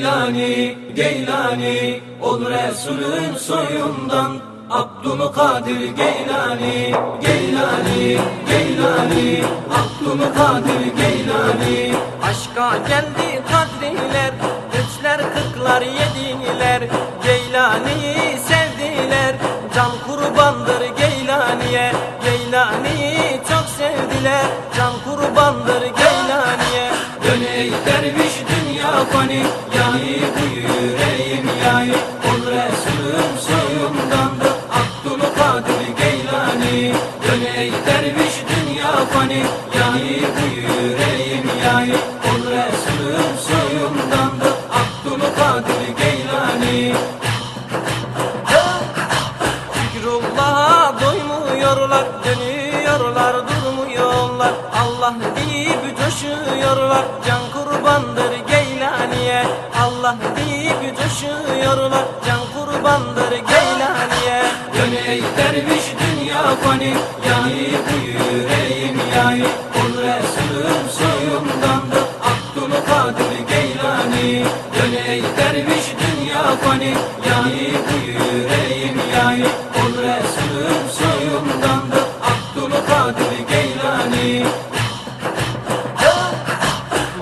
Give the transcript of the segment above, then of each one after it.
Geylani, Geylani, ol Resulün soyundan. Abdülkadir Geylani, Geylani, Geylani, Abdülkadir Geylani. Aşka geldi kadriler, üçler kırklar yediler. Geylani'yi sevdiler, can kurbandır Geylani'ye. Geylani'yi çok sevdiler, fani bu yüreğim yani Ol Resulüm soyundandır Abdülkadir Geylani. Dön ey derviş dünya fani. Bu yüreğim yani Ol Resulüm soyundandır Abdülkadir Geylani. Zikrullah'a doymuyorlar, dönüyorlar, durmuyorlar. Allah deyip coşuyorlar, can kurbandır Geylani'ye Allah deyip coşuyorlar, can kurbandır Geylani'ye. Dön ey derviş dünya fani. Yani bu yüreğim yani. Ol Resulüm soyundandır. Abdülkadir Geylani. Dön ey derviş dünya fani. Yani bu yüreğim yani. Ol Resulüm soyundandır. Abdülkadir Geylani.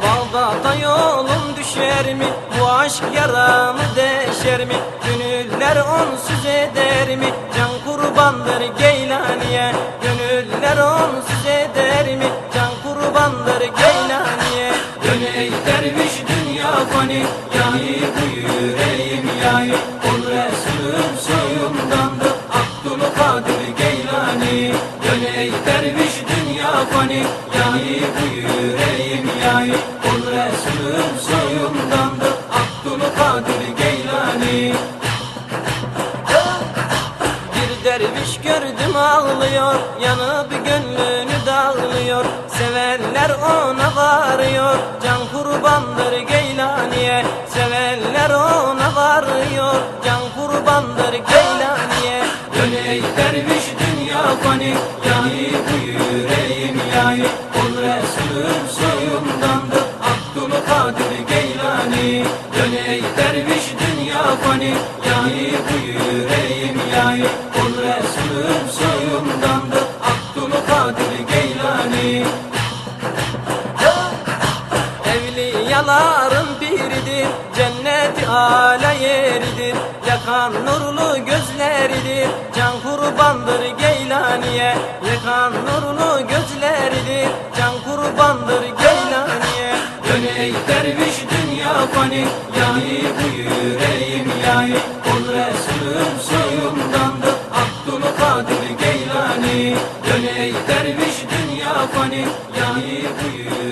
Bağdat'a yolum düşer mi? Bu aşk yaramı deşer mi? Gönüller onsuz eder mi? Can kurbandır Geylani'ye. Gönüller onsuz eder mi? Can kurbandır Geylani'ye. Dön ey derviş dünya fani. Yani bu yüreğim yani Ol Resulüm soyundandır. Abdülkadir Geylani. Dön ey derviş dünya fani. Yani bu yüreğim yani Ol Resulüm soyundandır gördüm ağlıyor Yanıp gönlünü dağılıyor Sevenler ona varıyor Can kurbandır Geylani'ye. Sevenler ona varıyor Can kurbandır Geylani'ye. Dön ey derviş dünya fani Yani bu yüreğim yani. Ol Resulüm soyundandır Abdülkadir Geylani. Dön ey derviş dünya fani Yani bu yüreğim Resulüm soyundandır Abdülkadir Geylani. Evliyaların biridir Cenneti ala yeridir. Yakan nurlu gözleridir Can kurbandır Geylani'ye. Yakan nurlu gözleridir Can kurbandır Geylani'ye. Dön ey derviş dünya fani Yani bu yüreğim yani Geylani Dön ey derviş dünya fani. Yani bu yüreğim yani